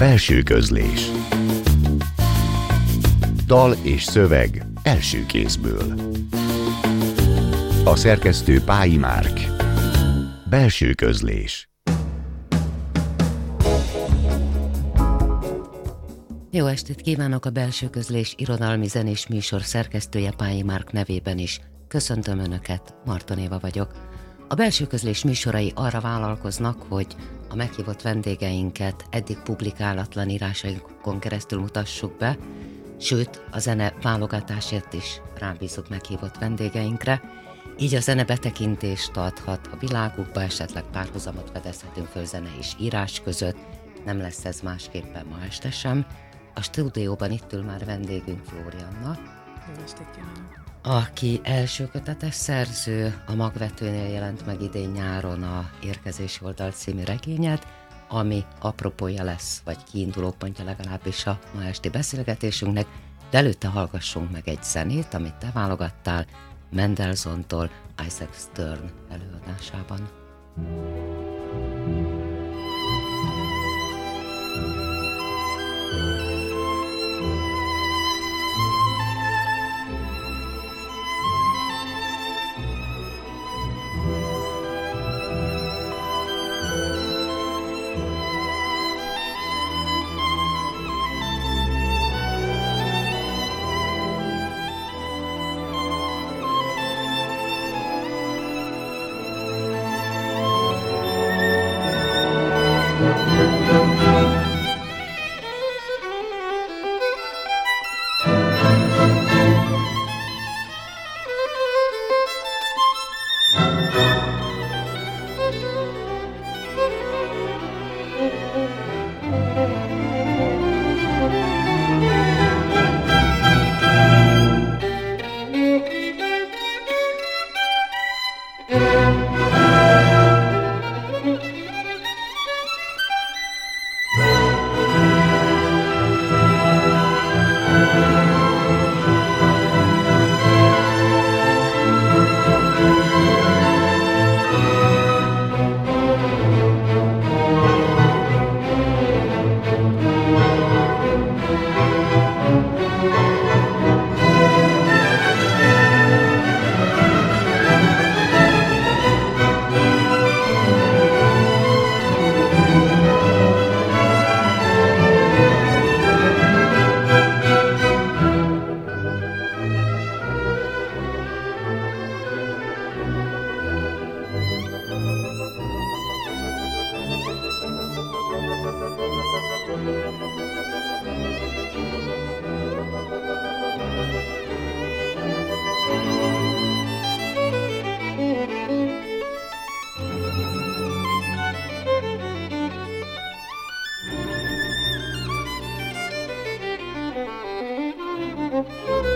Belső közlés Dal és szöveg első kézből A szerkesztő Pályi Márk Belső közlés Jó estét kívánok a belső közlés irodalmi zenés műsor szerkesztője Pályi Márk nevében is. Köszöntöm Önöket, Marton Éva vagyok. A belső közlés műsorai arra vállalkoznak, hogy a meghívott vendégeinket eddig publikálatlan írásainkon keresztül mutassuk be, sőt, a zene válogatásért is rábízunk meghívott vendégeinkre, így a zene betekintést adhat a világukba, esetleg párhuzamot fedezhetünk föl zene és írás között, nem lesz ez másképpen ma este sem. A stúdióban itt ül már vendégünk Flórianna. Jó estét kívánok! Aki első kötetes szerző, a magvetőnél jelent meg idén nyáron a Érkezési oldal című regényet, ami apropója lesz, vagy kiinduló pontja legalábbis a ma esti beszélgetésünknek, de előtte hallgassunk meg egy zenét, amit te válogattál Mendelsontól Isaac Stern előadásában. thank Música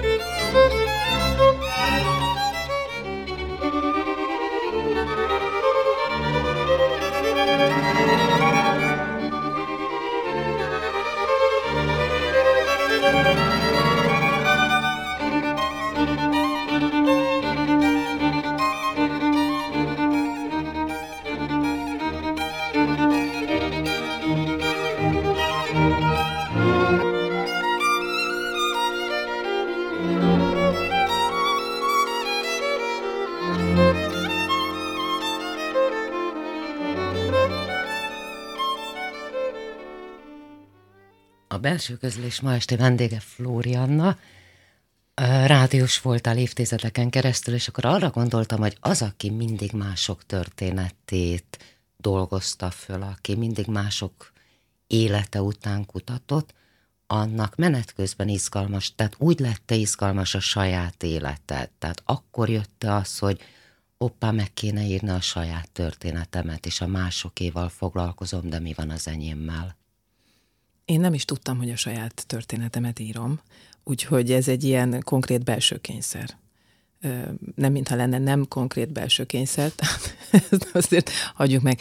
belső közlés ma este vendége Flórianna. Rádiós voltál évtizedeken keresztül, és akkor arra gondoltam, hogy az, aki mindig mások történetét dolgozta föl, aki mindig mások élete után kutatott, annak menet közben izgalmas, tehát úgy lett izgalmas a saját életed. Tehát akkor jött az, hogy oppá, meg kéne írni a saját történetemet, és a másokéval foglalkozom, de mi van az enyémmel. Én nem is tudtam, hogy a saját történetemet írom, úgyhogy ez egy ilyen konkrét belső kényszer. Nem mintha lenne nem konkrét belső kényszer, tehát azért hagyjuk meg.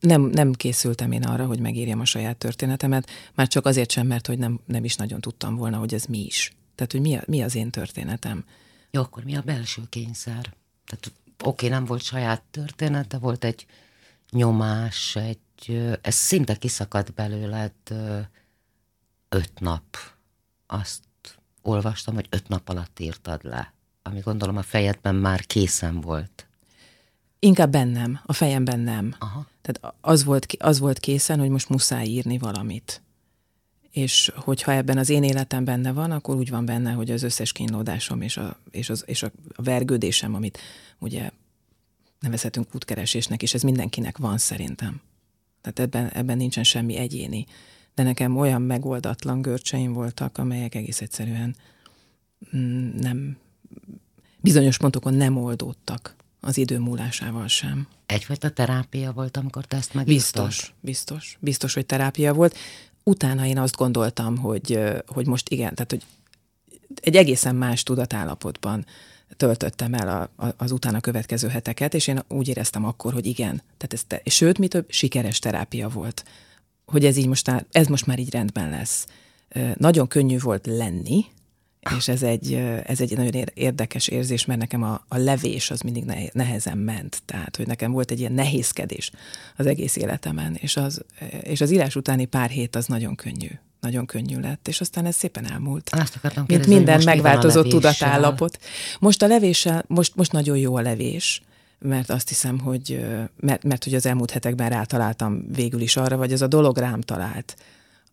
Nem, nem készültem én arra, hogy megírjam a saját történetemet, már csak azért sem, mert hogy nem, nem is nagyon tudtam volna, hogy ez mi is. Tehát, hogy mi, a, mi az én történetem. Jó, akkor mi a belső kényszer? Tehát oké, nem volt saját történet, de volt egy nyomás, egy, ez szinte kiszakadt belőled öt nap. Azt olvastam, hogy öt nap alatt írtad le, ami gondolom a fejedben már készen volt. Inkább bennem, a fejemben nem. Aha. Tehát az volt, az volt készen, hogy most muszáj írni valamit. És hogyha ebben az én életem benne van, akkor úgy van benne, hogy az összes kínlódásom és a, és, az, és a vergődésem, amit ugye nevezhetünk útkeresésnek, és ez mindenkinek van szerintem. Tehát ebben, ebben nincsen semmi egyéni. De nekem olyan megoldatlan görcseim voltak, amelyek egész egyszerűen mm, nem, bizonyos pontokon nem oldódtak az idő múlásával sem. Egyfajta terápia volt, amikor te ezt megírtad? Biztos, biztos. Biztos, hogy terápia volt. Utána én azt gondoltam, hogy, hogy most igen, tehát hogy egy egészen más tudatállapotban töltöttem el a, a, az utána következő heteket, és én úgy éreztem akkor, hogy igen. Tehát ez te, sőt, mi több, sikeres terápia volt. Hogy ez így most, ez most már így rendben lesz. Nagyon könnyű volt lenni, és ez egy, ez egy nagyon érdekes érzés, mert nekem a, a levés az mindig nehezen ment. Tehát, hogy nekem volt egy ilyen nehézkedés az egész életemen, és az, és az írás utáni pár hét az nagyon könnyű. Nagyon könnyű lett, és aztán ez szépen elmúlt. Azt akartam Mint minden megváltozott tudatállapot. Most a levéssel, most, most nagyon jó a levés, mert azt hiszem, hogy mert, mert hogy az elmúlt hetekben rátaláltam végül is arra, vagy az a dolog rám talált,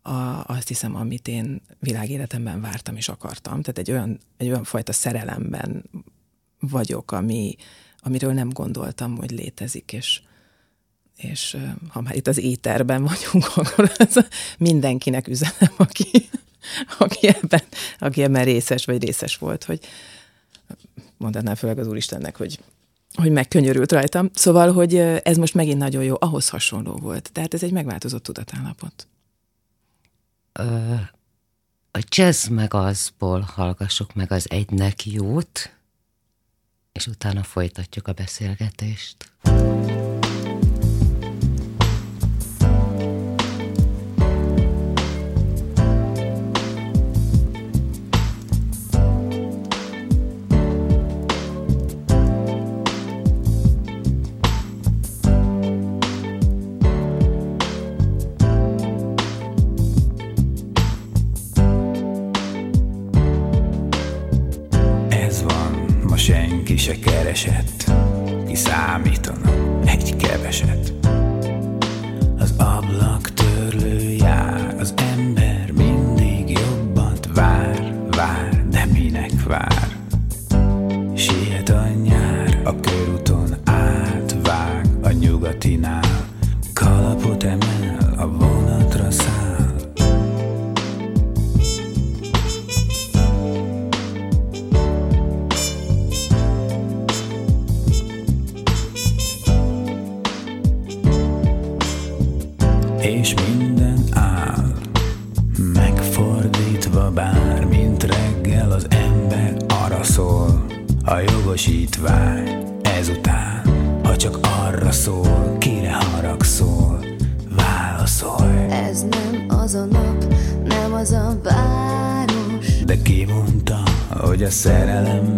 a, azt hiszem, amit én világéletemben vártam és akartam. Tehát egy olyan, egy olyan fajta szerelemben vagyok, ami, amiről nem gondoltam, hogy létezik, és, és ha már itt az éterben vagyunk, akkor ez mindenkinek üzenem, aki, aki, ebben, aki ebben részes vagy részes volt, hogy mondanám főleg az Úristennek, hogy hogy megkönyörült rajtam. Szóval, hogy ez most megint nagyon jó, ahhoz hasonló volt. Tehát ez egy megváltozott tudatállapot a jazz meg azból hallgassuk meg az egynek jót, és utána folytatjuk a beszélgetést. se keresett, kiszámítanom egy keveset. Fotó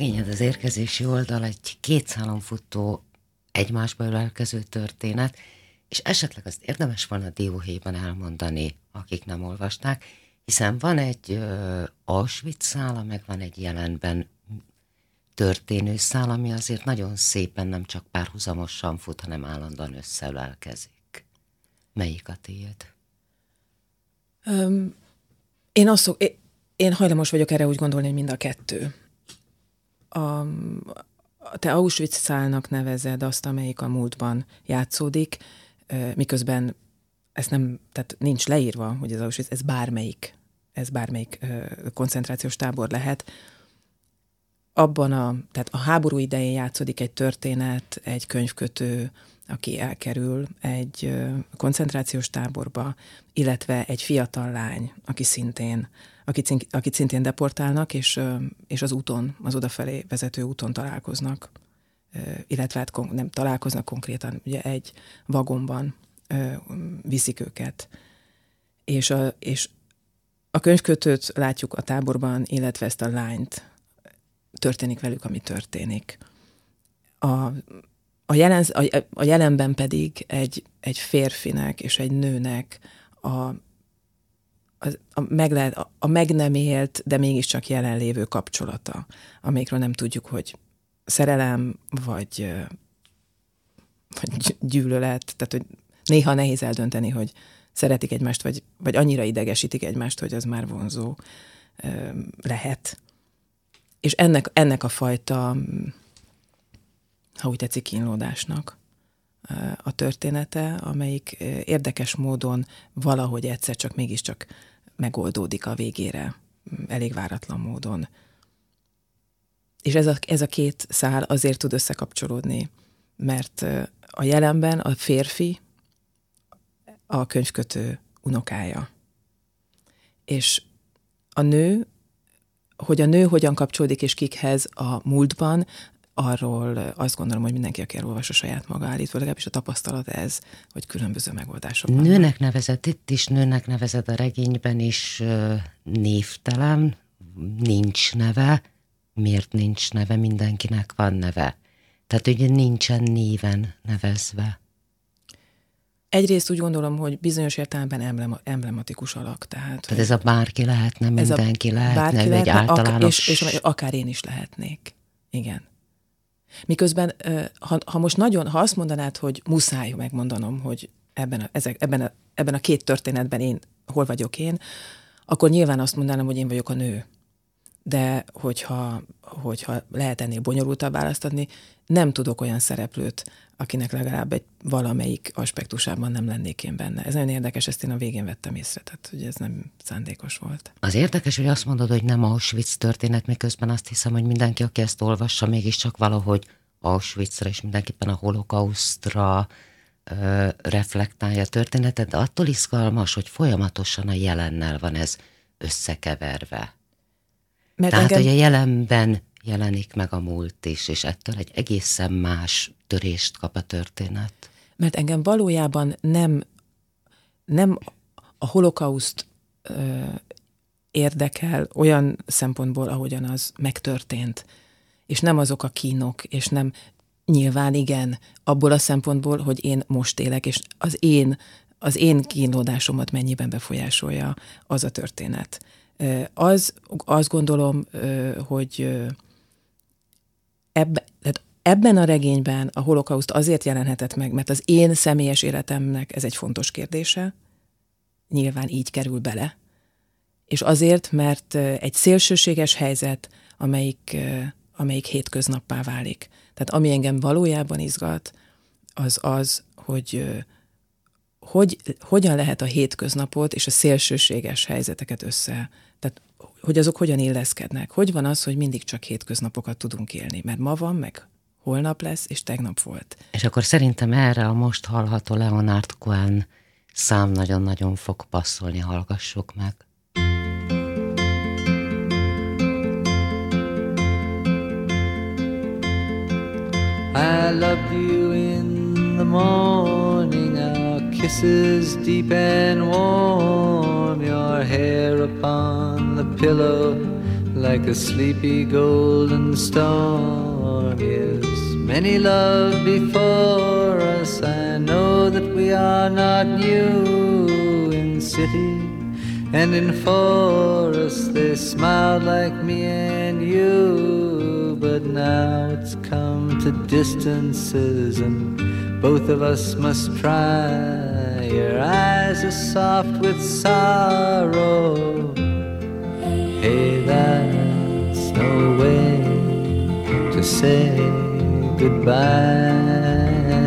Regényed az érkezési oldal egy két szálon futó, egymásba ölelkező történet, és esetleg azt érdemes volna dióhéjban elmondani, akik nem olvasták, hiszen van egy ö, Auschwitz szála, meg van egy jelenben történő szál, ami azért nagyon szépen nem csak párhuzamosan fut, hanem állandóan összeölelkezik. Melyik a tiéd? Öm, én, azt szok, én, én hajlamos vagyok erre úgy gondolni, hogy mind a kettő. A, te Auschwitz szálnak nevezed azt, amelyik a múltban játszódik, miközben ez nem, tehát nincs leírva, hogy ez Auschwitz, ez bármelyik, ez bármelyik koncentrációs tábor lehet. Abban a, tehát a háború idején játszódik egy történet, egy könyvkötő, aki elkerül egy koncentrációs táborba, illetve egy fiatal lány, aki szintén, akit, akit szintén deportálnak, és, és az úton, az odafelé vezető úton találkoznak, illetve hát nem találkoznak konkrétan, ugye egy vagonban ö, viszik őket. És a, és a könyvkötőt látjuk a táborban, illetve ezt a lányt, történik velük, ami történik. A, a, jelen, a, a jelenben pedig egy, egy férfinek és egy nőnek a, a, a, meg lehet, a, a meg nem élt, de mégiscsak jelenlévő kapcsolata, amikről nem tudjuk, hogy szerelem, vagy, vagy gy- gyűlölet, tehát hogy néha nehéz eldönteni, hogy szeretik egymást, vagy, vagy annyira idegesítik egymást, hogy az már vonzó lehet. És ennek, ennek a fajta, ha úgy tetszik, kínlódásnak a története, amelyik érdekes módon valahogy egyszer csak mégiscsak megoldódik a végére, elég váratlan módon. És ez a, ez a két szál azért tud összekapcsolódni, mert a jelenben a férfi a könyvkötő unokája. És a nő, hogy a nő hogyan kapcsolódik és kikhez a múltban, arról azt gondolom, hogy mindenki, aki elolvassa saját maga állítva, legalábbis a tapasztalat ez, hogy különböző megoldások vannak. Nőnek nevezett itt is, nőnek nevezett a regényben is névtelen, nincs neve. Miért nincs neve? Mindenkinek van neve. Tehát ugye nincsen néven nevezve. Egyrészt úgy gondolom, hogy bizonyos értelemben emblema, emblematikus alak. Tehát, Tehát ez a bárki lehetne, mindenki lehetne, ő egy lehetne, általános... és, és akár én is lehetnék. Igen. Miközben, ha, ha most nagyon, ha azt mondanád, hogy muszáj megmondanom, hogy ebben a, ezek, ebben, a, ebben a két történetben én, hol vagyok én, akkor nyilván azt mondanám, hogy én vagyok a nő. De hogyha, hogyha lehet ennél bonyolultabb választ adni, nem tudok olyan szereplőt, akinek legalább egy valamelyik aspektusában nem lennék én benne. Ez nagyon érdekes, ezt én a végén vettem észre, tehát hogy ez nem szándékos volt. Az érdekes, hogy azt mondod, hogy nem Auschwitz történet, miközben azt hiszem, hogy mindenki, aki ezt olvassa, mégiscsak valahogy Auschwitzra és mindenképpen a holokausztra ö, reflektálja a történetet, de attól izgalmas, hogy folyamatosan a jelennel van ez összekeverve. Mert Tehát, engem, hogy a jelenben jelenik meg a múlt is, és ettől egy egészen más törést kap a történet. mert engem valójában nem, nem a holokauszt ö, érdekel olyan szempontból, ahogyan az megtörtént, és nem azok a kínok, és nem nyilván igen, abból a szempontból, hogy én most élek, és az én, az én kínlódásomat mennyiben befolyásolja az a történet. Az, azt gondolom, hogy ebben a regényben a holokauszt azért jelenhetett meg, mert az én személyes életemnek ez egy fontos kérdése, nyilván így kerül bele, és azért, mert egy szélsőséges helyzet, amelyik, amelyik hétköznappá válik. Tehát ami engem valójában izgat, az az, hogy hogy, hogyan lehet a hétköznapot és a szélsőséges helyzeteket össze, tehát hogy azok hogyan illeszkednek. Hogy van az, hogy mindig csak hétköznapokat tudunk élni, mert ma van, meg holnap lesz, és tegnap volt. És akkor szerintem erre a most hallható Leonard Cohen szám nagyon-nagyon fog passzolni, hallgassuk meg. I loved you in the morning, kisses deep and warm, your hair upon the pillow like a sleepy golden storm. Yes, many love before us. I know that we are not new in city and in forest. They smiled like me and you, but now it's come to distances and both of us must try. Your eyes are soft with sorrow. Hey, that's no way to say goodbye.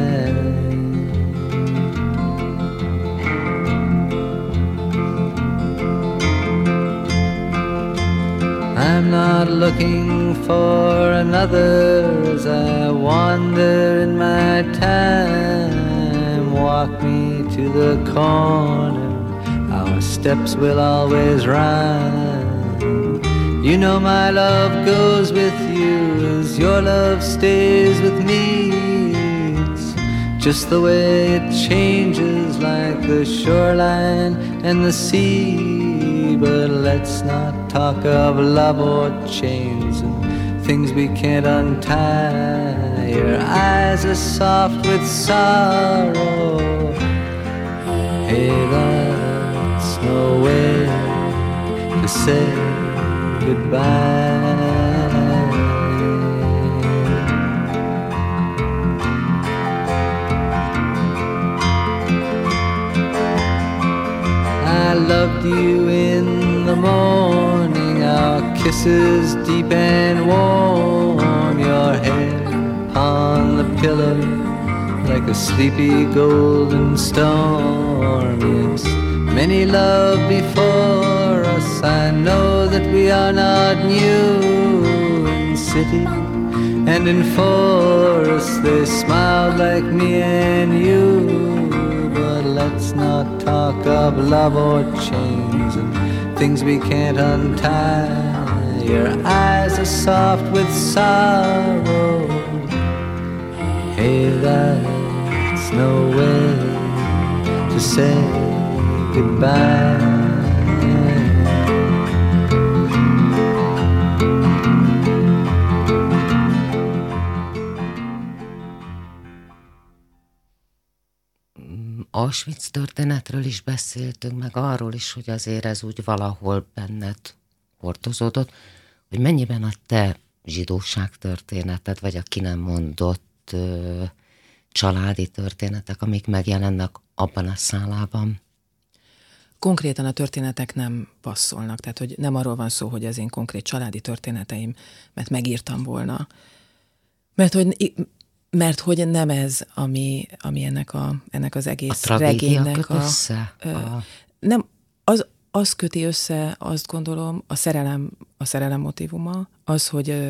I'm not looking for another as I wander in my time. Walk me to the corner, our steps will always rhyme. You know my love goes with you as your love stays with me. It's just the way it changes like the shoreline and the sea. But let's not talk of love or chains and things we can't untie. Your eyes are soft with sorrow. Hey, that's no way to say goodbye. I loved you morning, our kisses deep and warm, your head on the pillow like a sleepy golden storm. Yes, many love before us. I know that we are not new in city and in forest. They smiled like me and you. But let's not talk of love or and things we can't untie. Your eyes are soft with sorrow. Hey, that's no way to say goodbye. Auschwitz történetről is beszéltünk, meg arról is, hogy azért ez úgy valahol benned hordozódott, hogy mennyiben a te zsidóság történeted, vagy a ki nem mondott ö, családi történetek, amik megjelennek abban a szálában. konkrétan a történetek nem passzolnak, tehát hogy nem arról van szó, hogy az én konkrét családi történeteim, mert megírtam volna, mert hogy mert hogy nem ez, ami, ami ennek, a, ennek az egész a regénynek a, össze? Ö, a... Nem, az, az köti össze, azt gondolom, a szerelem, a szerelem motivuma, az, hogy ö,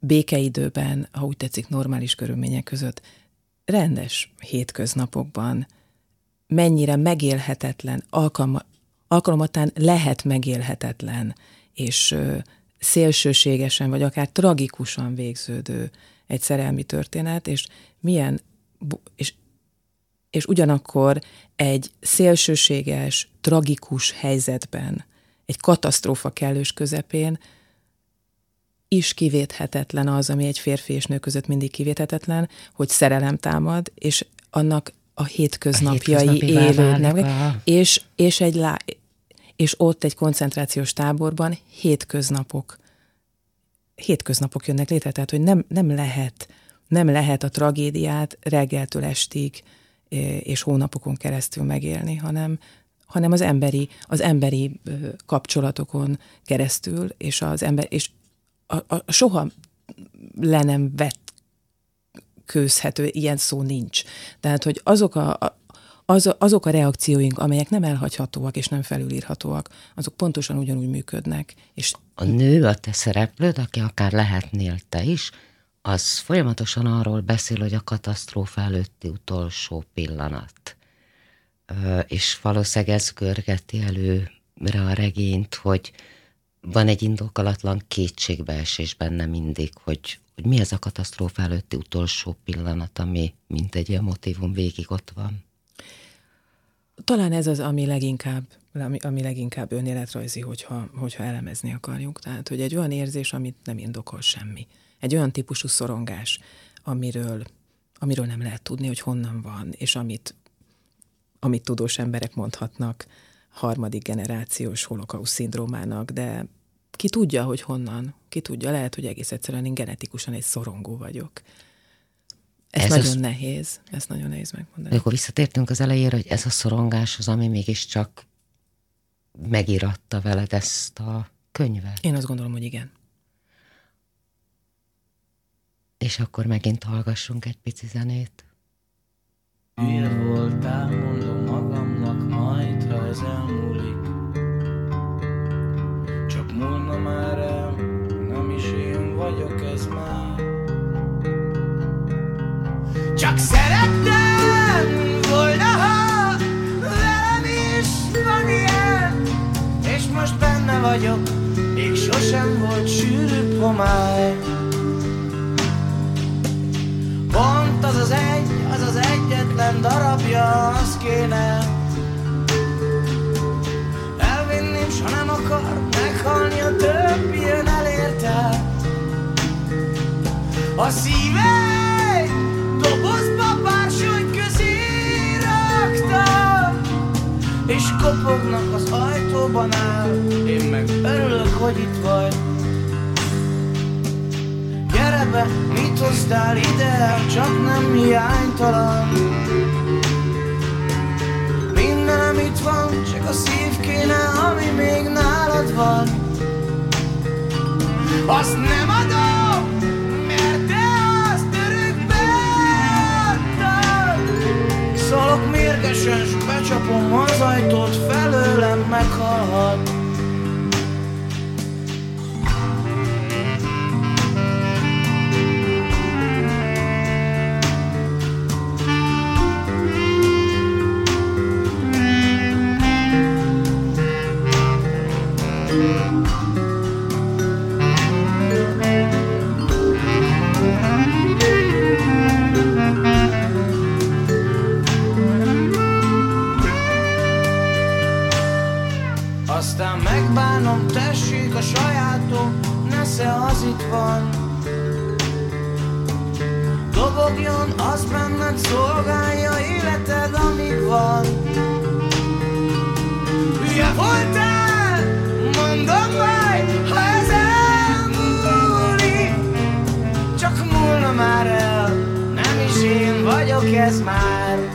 békeidőben, ha úgy tetszik, normális körülmények között, rendes hétköznapokban mennyire megélhetetlen, alkalma, alkalmatán lehet megélhetetlen, és ö, szélsőségesen, vagy akár tragikusan végződő egy szerelmi történet, és milyen, és, és ugyanakkor egy szélsőséges, tragikus helyzetben, egy katasztrófa kellős közepén is kivéthetetlen az, ami egy férfi és nő között mindig kivéthetetlen, hogy szerelem támad, és annak a hétköznapjai élődnek, és, és, egy lá, és ott egy koncentrációs táborban hétköznapok hétköznapok jönnek létre, tehát hogy nem, nem lehet nem lehet a tragédiát reggeltől estig és hónapokon keresztül megélni, hanem, hanem az emberi, az emberi kapcsolatokon keresztül, és az ember, és a, a, soha le nem vett kőzhető, ilyen szó nincs. Tehát, hogy azok a, a az, azok a reakcióink, amelyek nem elhagyhatóak és nem felülírhatóak, azok pontosan ugyanúgy működnek. És a nő, a te szereplőd, aki akár lehetnél te is, az folyamatosan arról beszél, hogy a katasztrófa előtti utolsó pillanat. És valószínűleg ez görgeti előre a regényt, hogy van egy indokolatlan kétségbeesés benne mindig, hogy, hogy mi ez a katasztrófa előtti utolsó pillanat, ami mint egy ilyen motivum végig ott van. Talán ez az, ami leginkább, ami, ami leginkább önéletrajzi, hogyha, hogyha elemezni akarjuk. Tehát, hogy egy olyan érzés, amit nem indokol semmi. Egy olyan típusú szorongás, amiről, amiről nem lehet tudni, hogy honnan van, és amit, amit tudós emberek mondhatnak harmadik generációs holokausz szindrómának, de ki tudja, hogy honnan, ki tudja, lehet, hogy egész egyszerűen én genetikusan egy szorongó vagyok. Ez, ez nagyon az... nehéz, ez nagyon nehéz megmondani. Akkor visszatértünk az elejére, hogy ez a szorongás az, ami mégiscsak megíratta veled ezt a könyvet. Én azt gondolom, hogy igen. És akkor megint hallgassunk egy pici zenét. Hülye voltál, mondom magamnak, majd ha ez elmúlik. Csak múlna már el, nem is én vagyok ez már. Csak szerettem vagyok, még sosem volt sűrű homály. Pont az az egy, az az egyetlen darabja, az kéne, elvinném, s ha nem akar meghalni, a többi jön elérte. A szívem kopognak az ajtóban áll Én meg. Örülök, hogy itt vagy. Gyere be, mit hoztál ide, csak nem hiánytalan. Mindenem itt van, csak a szív kéne, ami még nálad van. Azt nem adom, Szalok mérgesen, s becsapom az ajtót, felőlem meghalhat a sajátom, nesze az itt van. Dobogjon, az benned szolgálja életed, amíg van. Hülye voltál, mondom majd, ha ez elmúlik, csak múlna már el, nem is én vagyok ez már.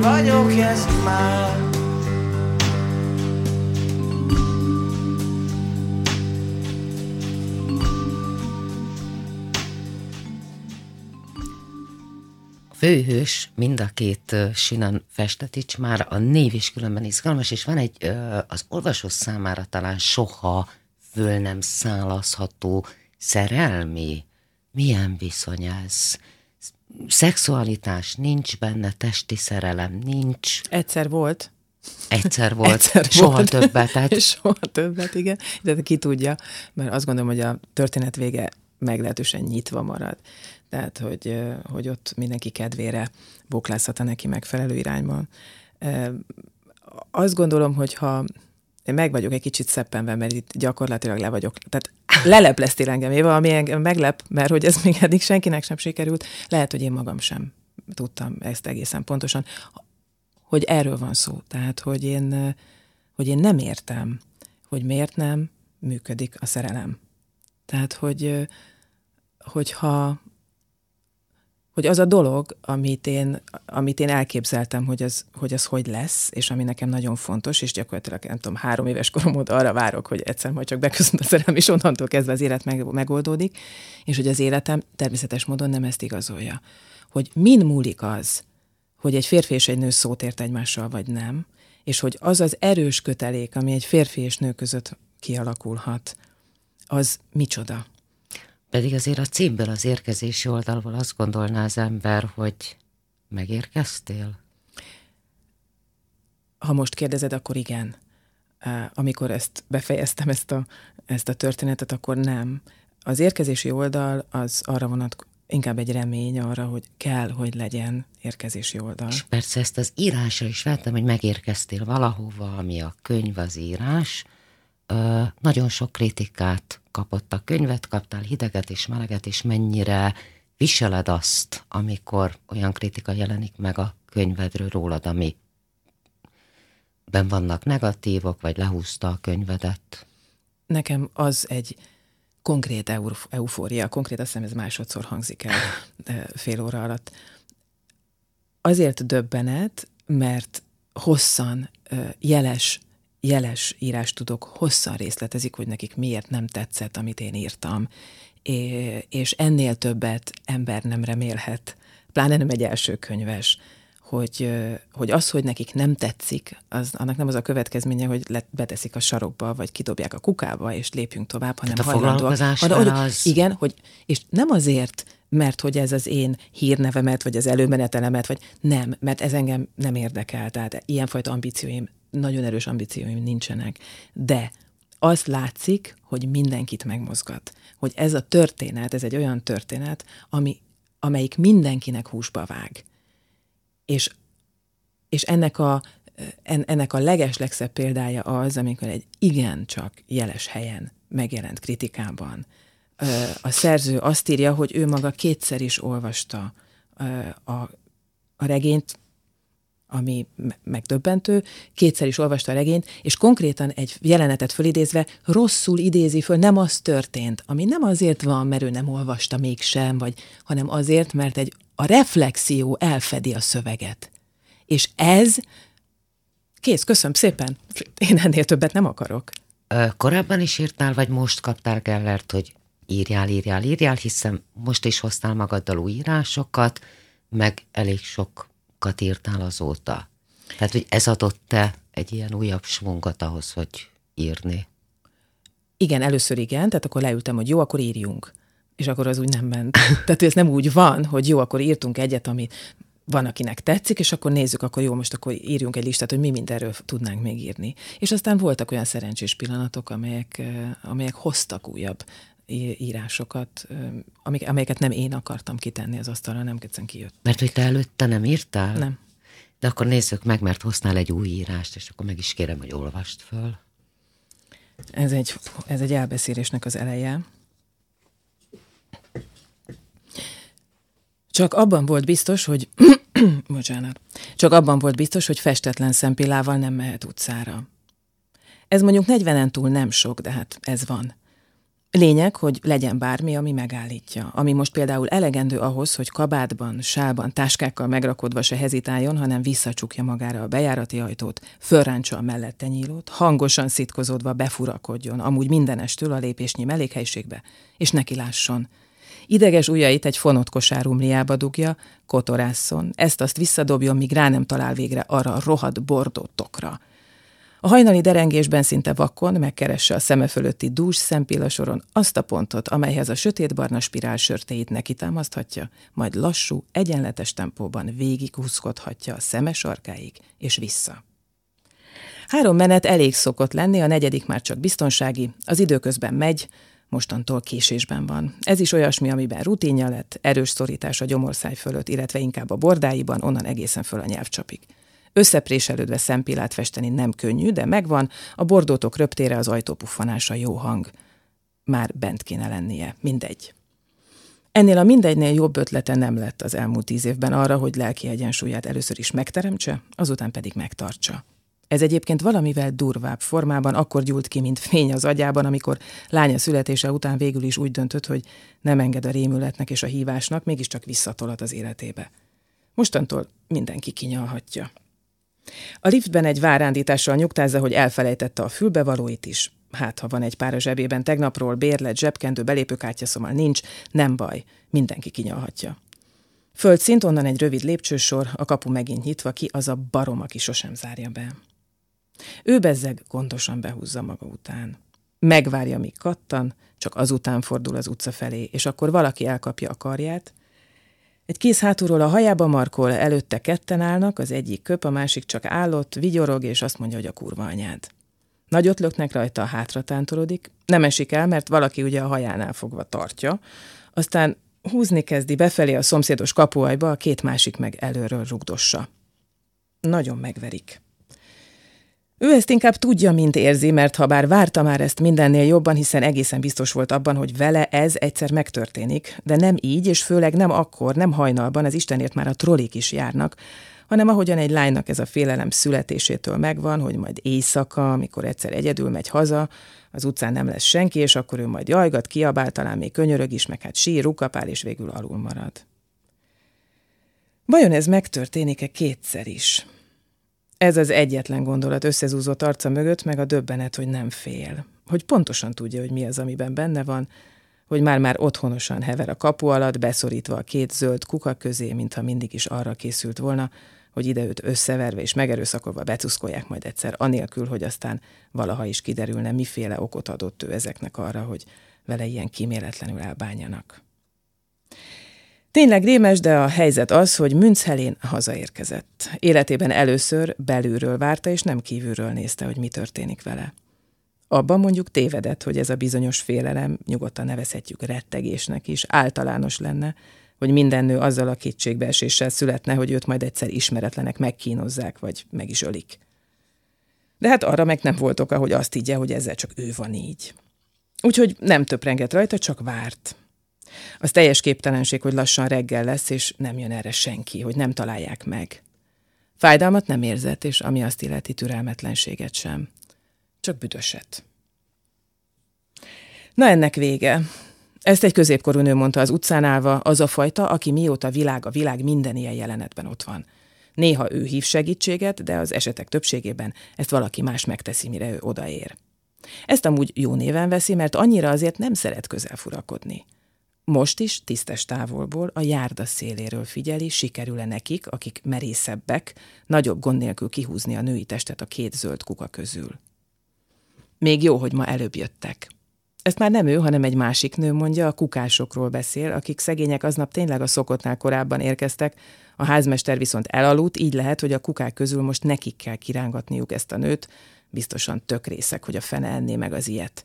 Vagyok ez már főhős mind a két Sinan Festetics, már a név is különben izgalmas, és van egy az olvasó számára talán soha föl nem szálazható szerelmi. Milyen viszony ez? Szexualitás nincs benne, testi szerelem nincs, Egyszer volt, egyszer volt, Egyszer soha volt. többet, tehát soha többet, igen. De ki tudja, mert azt gondolom, hogy a történet vége meglehetősen nyitva marad. Tehát, hogy, hogy ott mindenki kedvére bóklászata neki megfelelő irányban. Azt gondolom, hogy ha én meg vagyok egy kicsit szeppenve, mert itt gyakorlatilag le vagyok. Tehát lelepleztél engem, Éva, ami engem meglep, mert hogy ez még eddig senkinek sem sikerült. Lehet, hogy én magam sem tudtam ezt egészen pontosan, hogy erről van szó. Tehát, hogy én, hogy én nem értem, hogy miért nem működik a szerelem. Tehát, hogy, hogyha hogy az a dolog, amit én, amit én elképzeltem, hogy az, hogy az hogy lesz, és ami nekem nagyon fontos, és gyakorlatilag nem tudom, három éves korom óta arra várok, hogy egyszer majd csak beköszönt a szerelem, és onnantól kezdve az élet meg, megoldódik, és hogy az életem természetes módon nem ezt igazolja. Hogy min múlik az, hogy egy férfi és egy nő szót ért egymással, vagy nem, és hogy az az erős kötelék, ami egy férfi és nő között kialakulhat, az micsoda. Pedig azért a címből, az érkezési oldalból azt gondolná az ember, hogy megérkeztél? Ha most kérdezed, akkor igen. Amikor ezt befejeztem, ezt a, ezt a történetet, akkor nem. Az érkezési oldal az arra vonat, inkább egy remény arra, hogy kell, hogy legyen érkezési oldal. És persze ezt az írásra is vettem, hogy megérkeztél valahova, ami a könyv az írás. Ö, nagyon sok kritikát kapott a könyvet, kaptál hideget és meleget, és mennyire viseled azt, amikor olyan kritika jelenik meg a könyvedről rólad, ami ben vannak negatívok, vagy lehúzta a könyvedet. Nekem az egy konkrét eufória, konkrét azt hiszem ez másodszor hangzik el fél óra alatt. Azért döbbenet, mert hosszan jeles, jeles írást tudok, hosszan részletezik, hogy nekik miért nem tetszett, amit én írtam, É- és ennél többet ember nem remélhet, pláne nem egy első könyves, hogy, hogy az, hogy nekik nem tetszik, az, annak nem az a következménye, hogy le, beteszik a sarokba, vagy kidobják a kukába, és lépjünk tovább, hanem a hajlandóak. hanem, az- Igen, hogy, és nem azért, mert hogy ez az én hírnevemet, vagy az előmenetelemet, vagy nem, mert ez engem nem érdekel. Tehát ilyenfajta ambícióim, nagyon erős ambícióim nincsenek. De azt látszik, hogy mindenkit megmozgat. Hogy ez a történet, ez egy olyan történet, ami, amelyik mindenkinek húsba vág. És, és ennek a, en, ennek a leges-legszebb példája az, amikor egy igencsak jeles helyen megjelent kritikában a szerző azt írja, hogy ő maga kétszer is olvasta a, a regényt, ami me- megdöbbentő, kétszer is olvasta a regényt, és konkrétan egy jelenetet fölidézve rosszul idézi föl, nem az történt, ami nem azért van, mert ő nem olvasta mégsem, vagy, hanem azért, mert egy, a reflexió elfedi a szöveget. És ez, kész, köszönöm szépen, én ennél többet nem akarok. Korábban is írtál, vagy most kaptál Gellert, hogy írjál, írjál, írjál, hiszen most is hoztál magaddal új írásokat, meg elég sokat írtál azóta. Tehát, hogy ez adott te egy ilyen újabb svungot ahhoz, hogy írni. Igen, először igen, tehát akkor leültem, hogy jó, akkor írjunk. És akkor az úgy nem ment. Tehát ez nem úgy van, hogy jó, akkor írtunk egyet, ami van, akinek tetszik, és akkor nézzük, akkor jó, most akkor írjunk egy listát, hogy mi mindenről tudnánk még írni. És aztán voltak olyan szerencsés pillanatok, amelyek, eh, amelyek hoztak újabb írásokat, amik- amelyeket nem én akartam kitenni az asztalra, nem egyszerűen kijött. Mert hogy te előtte nem írtál? Nem. De akkor nézzük meg, mert hoztál egy új írást, és akkor meg is kérem, hogy olvast föl. Ez egy, ez egy elbeszélésnek az eleje. Csak abban volt biztos, hogy bocsánat, csak abban volt biztos, hogy festetlen szempillával nem mehet utcára. Ez mondjuk 40-en túl nem sok, de hát ez van. Lényeg, hogy legyen bármi, ami megállítja. Ami most például elegendő ahhoz, hogy kabátban, sában, táskákkal megrakodva se hezitáljon, hanem visszacsukja magára a bejárati ajtót, fölráncsa a mellette nyílót, hangosan szitkozódva befurakodjon, amúgy mindenestől a lépésnyi mellékhelyiségbe, és neki lásson. Ideges ujjait egy fonott kosárumliába dugja, kotorásszon, ezt-azt visszadobjon, míg rá nem talál végre arra a rohadt bordótokra. A hajnali derengésben szinte vakon megkeresse a szeme fölötti dús szempillasoron azt a pontot, amelyhez a sötétbarna spirál sörtéit neki támaszthatja, majd lassú, egyenletes tempóban végighúzkodhatja a szeme sarkáig és vissza. Három menet elég szokott lenni, a negyedik már csak biztonsági, az időközben megy, mostantól késésben van. Ez is olyasmi, amiben rutinja lett, erős szorítás a gyomorszáj fölött, illetve inkább a bordáiban, onnan egészen föl a nyelvcsapig. Összepréselődve szempillát festeni nem könnyű, de megvan, a bordótok röptére az ajtópuffanása jó hang. Már bent kéne lennie, mindegy. Ennél a mindegynél jobb ötlete nem lett az elmúlt tíz évben arra, hogy lelki egyensúlyát először is megteremtse, azután pedig megtartsa. Ez egyébként valamivel durvább formában akkor gyúlt ki, mint fény az agyában, amikor lánya születése után végül is úgy döntött, hogy nem enged a rémületnek és a hívásnak, mégiscsak visszatolat az életébe. Mostantól mindenki kinyalhatja. A liftben egy várándítással nyugtázza, hogy elfelejtette a fülbevalóit is. Hát, ha van egy pár a zsebében tegnapról, bérlet, zsebkendő, belépőkártya, szóval nincs, nem baj, mindenki kinyalhatja. Földszint, onnan egy rövid lépcsősor, a kapu megint nyitva ki, az a barom, aki sosem zárja be. Ő bezzeg gondosan behúzza maga után. Megvárja, míg kattan, csak azután fordul az utca felé, és akkor valaki elkapja a karját, egy kéz hátulról a hajába markol, előtte ketten állnak, az egyik köp, a másik csak állott, vigyorog, és azt mondja, hogy a kurva anyád. Nagyot löknek rajta, a hátra tántorodik, nem esik el, mert valaki ugye a hajánál fogva tartja, aztán húzni kezdi befelé a szomszédos kapuajba, a két másik meg előről rugdossa. Nagyon megverik. Ő ezt inkább tudja, mint érzi, mert ha bár várta már ezt mindennél jobban, hiszen egészen biztos volt abban, hogy vele ez egyszer megtörténik, de nem így, és főleg nem akkor, nem hajnalban, az Istenért már a trollik is járnak, hanem ahogyan egy lánynak ez a félelem születésétől megvan, hogy majd éjszaka, amikor egyszer egyedül megy haza, az utcán nem lesz senki, és akkor ő majd jajgat, kiabál, talán még könyörög is, meg hát sír, rukapál, és végül alul marad. Vajon ez megtörténik-e kétszer is? Ez az egyetlen gondolat összezúzott arca mögött, meg a döbbenet, hogy nem fél. Hogy pontosan tudja, hogy mi az, amiben benne van, hogy már-már otthonosan hever a kapu alatt, beszorítva a két zöld kuka közé, mintha mindig is arra készült volna, hogy ide őt összeverve és megerőszakolva becuszkolják majd egyszer, anélkül, hogy aztán valaha is kiderülne, miféle okot adott ő ezeknek arra, hogy vele ilyen kíméletlenül elbánjanak. Tényleg rémes, de a helyzet az, hogy Münzhelén hazaérkezett. Életében először belülről várta, és nem kívülről nézte, hogy mi történik vele. Abban mondjuk tévedett, hogy ez a bizonyos félelem, nyugodtan nevezhetjük rettegésnek is, általános lenne, hogy minden nő azzal a kétségbeeséssel születne, hogy őt majd egyszer ismeretlenek megkínozzák, vagy meg is ölik. De hát arra meg nem volt oka, hogy azt higgye, hogy ezzel csak ő van így. Úgyhogy nem töprengett rajta, csak várt. Az teljes képtelenség, hogy lassan reggel lesz, és nem jön erre senki, hogy nem találják meg. Fájdalmat nem érzett, és ami azt illeti türelmetlenséget sem. Csak büdöset. Na ennek vége. Ezt egy középkorú nő mondta az utcán állva, az a fajta, aki mióta világ a világ minden ilyen jelenetben ott van. Néha ő hív segítséget, de az esetek többségében ezt valaki más megteszi, mire ő odaér. Ezt amúgy jó néven veszi, mert annyira azért nem szeret közel furakodni. Most is tisztes távolból a járda széléről figyeli, sikerül-e nekik, akik merészebbek, nagyobb gond nélkül kihúzni a női testet a két zöld kuka közül. Még jó, hogy ma előbb jöttek. Ezt már nem ő, hanem egy másik nő mondja, a kukásokról beszél, akik szegények aznap tényleg a szokottnál korábban érkeztek, a házmester viszont elaludt, így lehet, hogy a kukák közül most nekik kell kirángatniuk ezt a nőt, biztosan tök részek, hogy a fene enné meg az ilyet.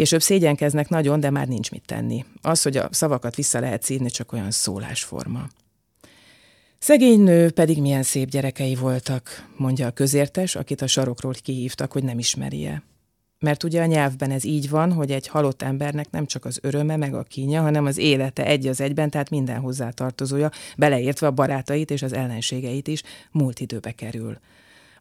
Később szégyenkeznek nagyon, de már nincs mit tenni. Az, hogy a szavakat vissza lehet szívni, csak olyan szólásforma. Szegény nő pedig milyen szép gyerekei voltak, mondja a közértes, akit a sarokról kihívtak, hogy nem ismerje. Mert ugye a nyelvben ez így van, hogy egy halott embernek nem csak az öröme meg a kínja, hanem az élete egy az egyben, tehát minden hozzátartozója, beleértve a barátait és az ellenségeit is, múlt időbe kerül.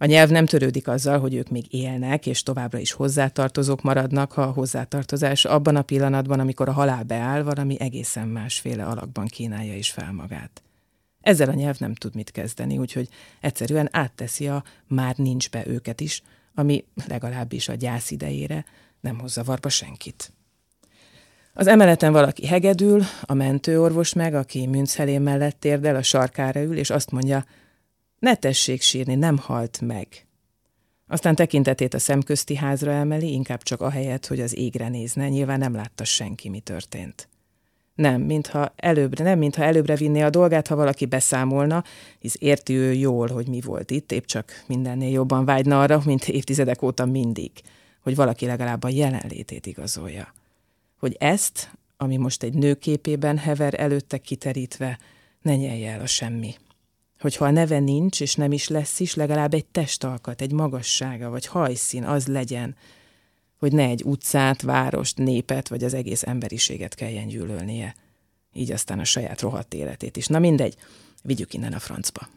A nyelv nem törődik azzal, hogy ők még élnek, és továbbra is hozzátartozók maradnak, ha a hozzátartozás abban a pillanatban, amikor a halál beáll, valami egészen másféle alakban kínálja is fel magát. Ezzel a nyelv nem tud mit kezdeni, úgyhogy egyszerűen átteszi a már nincs be őket is, ami legalábbis a gyász idejére nem hozza varba senkit. Az emeleten valaki hegedül, a mentőorvos meg, aki Münzhelén mellett térdel, a sarkára ül, és azt mondja, ne tessék sírni, nem halt meg. Aztán tekintetét a szemközti házra emeli, inkább csak ahelyett, hogy az égre nézne, nyilván nem látta senki, mi történt. Nem, mintha előbbre, nem, mintha előbbre vinné a dolgát, ha valaki beszámolna, hisz érti ő jól, hogy mi volt itt, épp csak mindennél jobban vágyna arra, mint évtizedek óta mindig, hogy valaki legalább a jelenlétét igazolja. Hogy ezt, ami most egy nőképében hever előtte kiterítve, ne nyelje el a semmi. Hogyha a neve nincs, és nem is lesz is, legalább egy testalkat, egy magassága, vagy hajszín, az legyen, hogy ne egy utcát, várost, népet, vagy az egész emberiséget kelljen gyűlölnie. Így aztán a saját rohadt életét is. Na mindegy, vigyük innen a francba.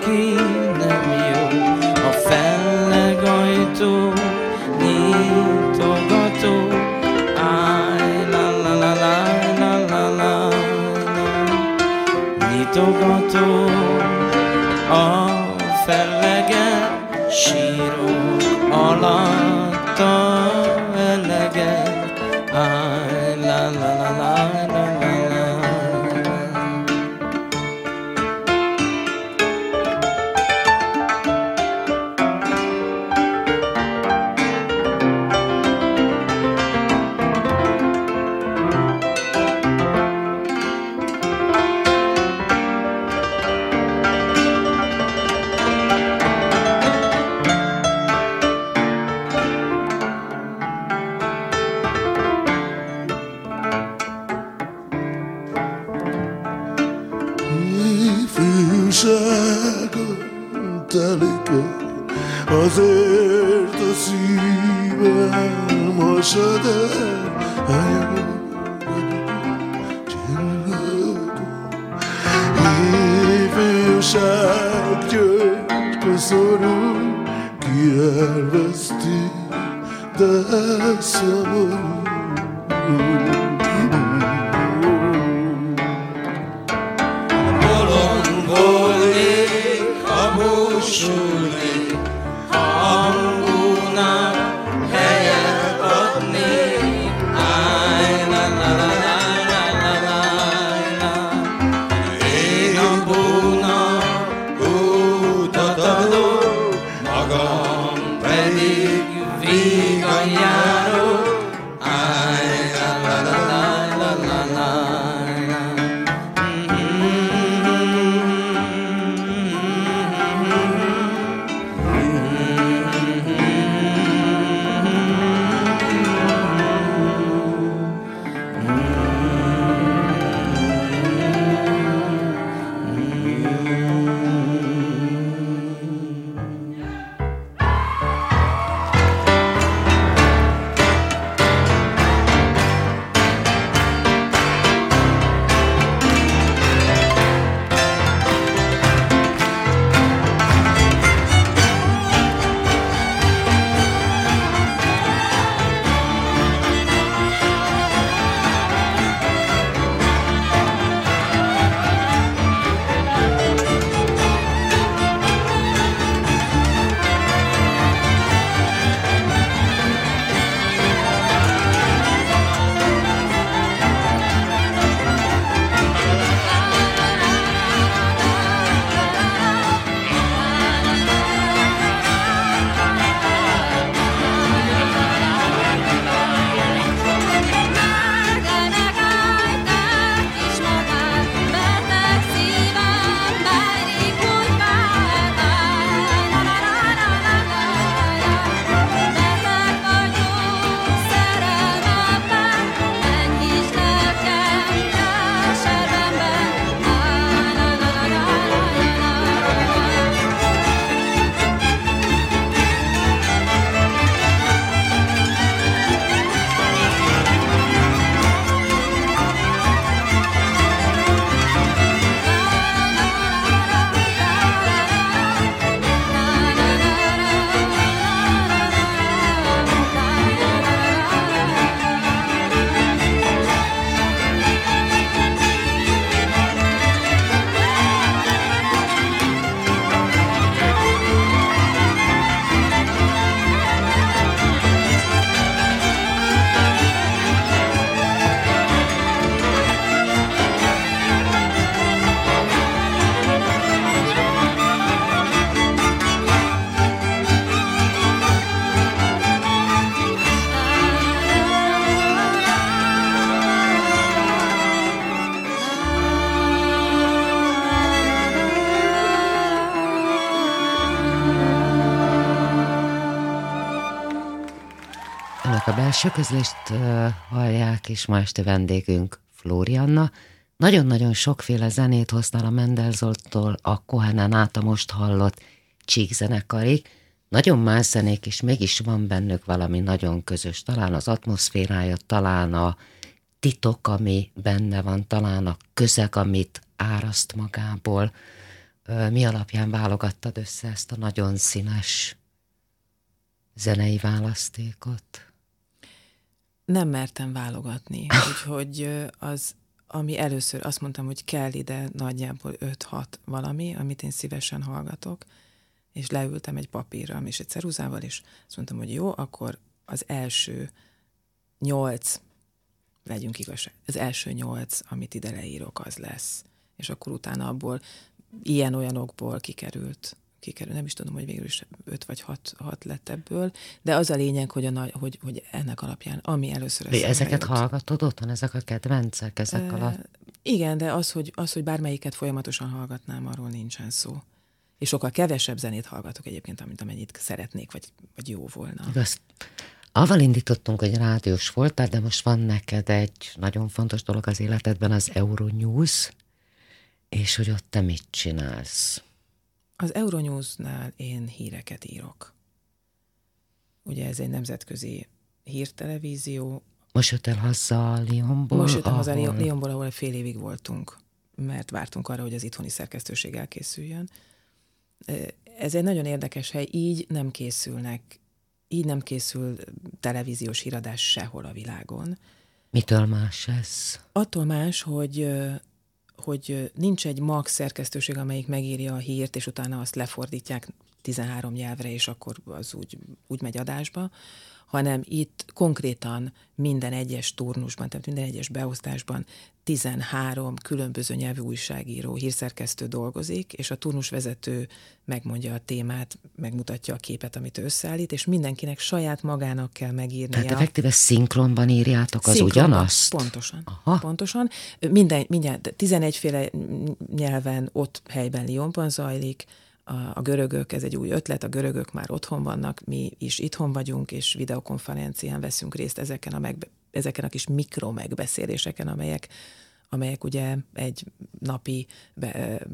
aki nem jó, a felleg ajtó nyitogató. Áj, la la la la la la la, nyitogató a fellege síró alatta. A belső közlést uh, hallják, és ma este vendégünk Flórianna. Nagyon-nagyon sokféle zenét hoztál a Mendelzoltól, a Kohánán át a most hallott csíkzenekarig. Nagyon más zenék, és mégis van bennük valami nagyon közös. Talán az atmoszférája, talán a titok, ami benne van, talán a közeg, amit áraszt magából. Mi alapján válogattad össze ezt a nagyon színes zenei választékot? Nem mertem válogatni, úgyhogy az, ami először azt mondtam, hogy kell ide nagyjából 5-6 valami, amit én szívesen hallgatok, és leültem egy papírral és egy ceruzával, és azt mondtam, hogy jó, akkor az első nyolc, legyünk igazság, az első nyolc, amit ide leírok, az lesz. És akkor utána abból ilyen-olyanokból kikerült kikerül, nem is tudom, hogy végül is öt vagy hat, hat lett ebből, de az a lényeg, hogy, a nagy, hogy, hogy ennek alapján, ami először eszembe Ezeket jött, hallgatod otthon, ezek a kedvencek, ezek e, alatt? Igen, de az hogy, az, hogy bármelyiket folyamatosan hallgatnám, arról nincsen szó. És sokkal kevesebb zenét hallgatok egyébként, amit amennyit szeretnék, vagy, vagy jó volna. Igaz. Aval indítottunk, hogy rádiós voltál, de most van neked egy nagyon fontos dolog az életedben, az Euronews, és hogy ott te mit csinálsz? Az Euronews-nál én híreket írok. Ugye ez egy nemzetközi hírtelevízió. Most jött el haza Lyonból? Most jöttem ahol... haza Lyonból, ahol fél évig voltunk, mert vártunk arra, hogy az itthoni szerkesztőség elkészüljön. Ez egy nagyon érdekes hely, így nem készülnek, így nem készül televíziós híradás sehol a világon. Mitől más ez? Attól más, hogy hogy nincs egy max szerkesztőség, amelyik megírja a hírt, és utána azt lefordítják 13 nyelvre, és akkor az úgy, úgy megy adásba, hanem itt konkrétan minden egyes turnusban, tehát minden egyes beosztásban 13 különböző nyelvű újságíró, hírszerkesztő dolgozik, és a turnusvezető megmondja a témát, megmutatja a képet, amit összeállít, és mindenkinek saját magának kell megírnia. Tehát effektíve szinkronban írjátok az szinkronban, ugyanazt? Pontosan. Aha. Pontosan. Minden, minden, 11 féle nyelven ott helyben Lyonban zajlik, a, görögök, ez egy új ötlet, a görögök már otthon vannak, mi is itthon vagyunk, és videokonferencián veszünk részt ezeken a, megbe, ezeken a kis mikro megbeszéléseken, amelyek, amelyek ugye egy napi be,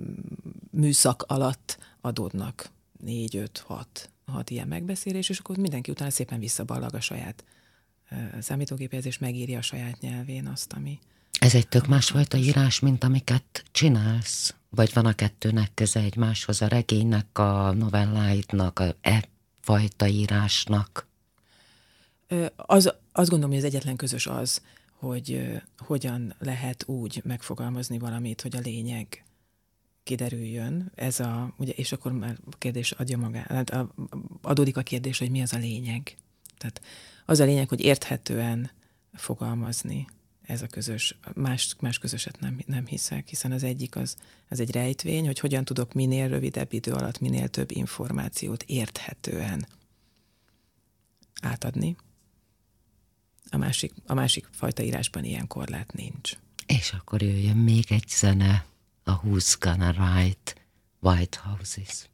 műszak alatt adódnak. Négy, öt, hat, hat ilyen megbeszélés, és akkor mindenki utána szépen visszaballag a saját számítógéphez, és megírja a saját nyelvén azt, ami... Ez egy tök másfajta írás, mint amiket csinálsz? Vagy van a kettőnek köze egymáshoz, a regénynek, a novelláidnak, a e fajta írásnak? Az, azt gondolom, hogy az egyetlen közös az, hogy hogyan lehet úgy megfogalmazni valamit, hogy a lényeg kiderüljön. Ez a, ugye, és akkor már a kérdés adja magát. Hát adódik a kérdés, hogy mi az a lényeg. Tehát az a lényeg, hogy érthetően fogalmazni ez a közös, más, más közöset nem, nem hiszek, hiszen az egyik az, az egy rejtvény, hogy hogyan tudok minél rövidebb idő alatt minél több információt érthetően átadni. A másik, a másik fajta írásban ilyen korlát nincs. És akkor jöjjön még egy zene, a Who's Gonna Write White Houses.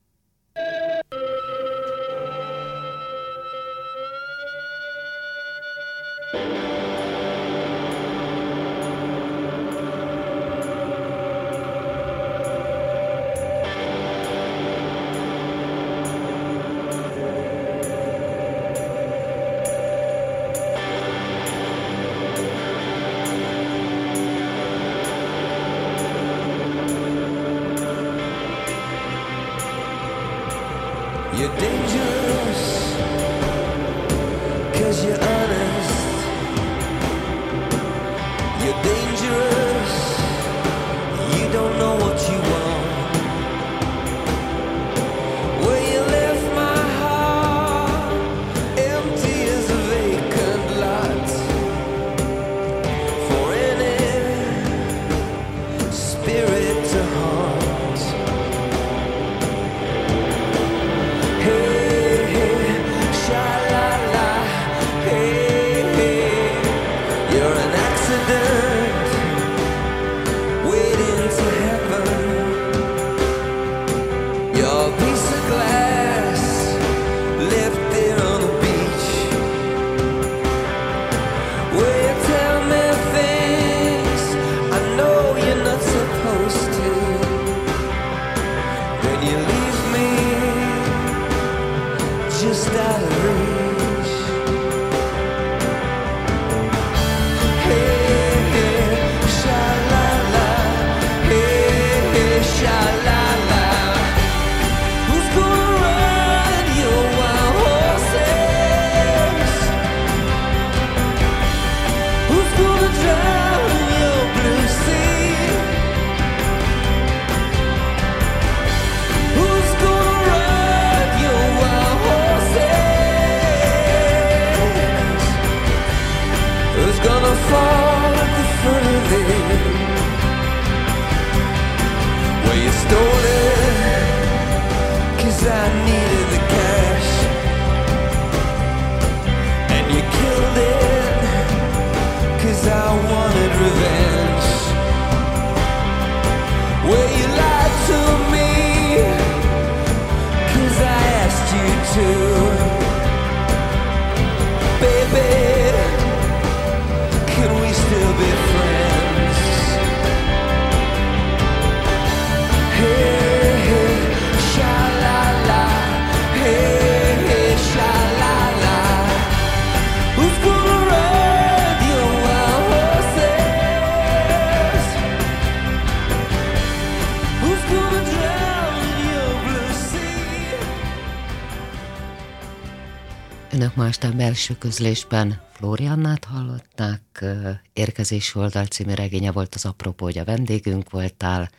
Önök ma este a belső közlésben Flóriannát hallották, ö, Érkezés oldal című regénye volt az apropó, hogy a vendégünk voltál.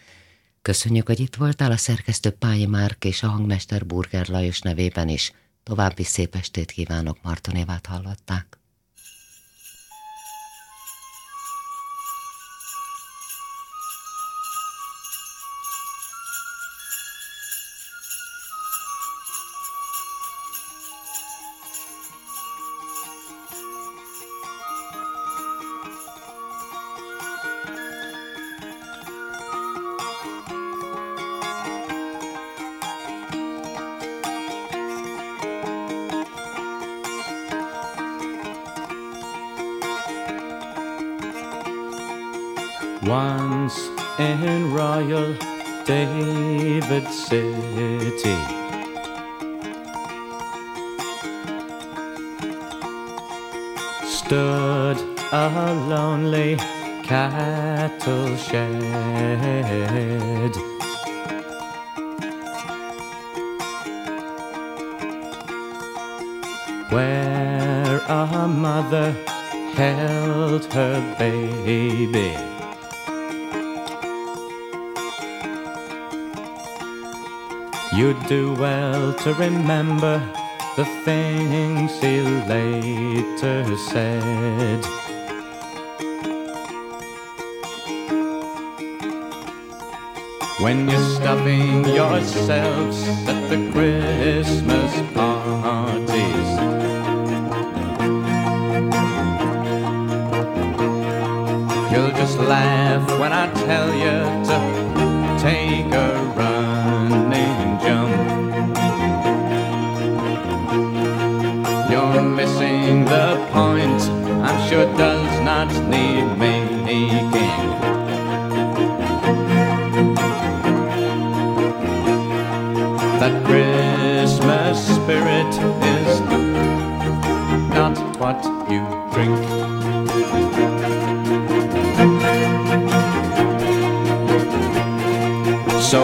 Köszönjük, hogy itt voltál, a szerkesztő Pályi Márk és a hangmester Burger Lajos nevében is. További szép estét kívánok, Marton hallották. Later said. When you're stuffing yourselves at the Christmas parties. You'll just laugh when I tell you to spirit is not what you drink. So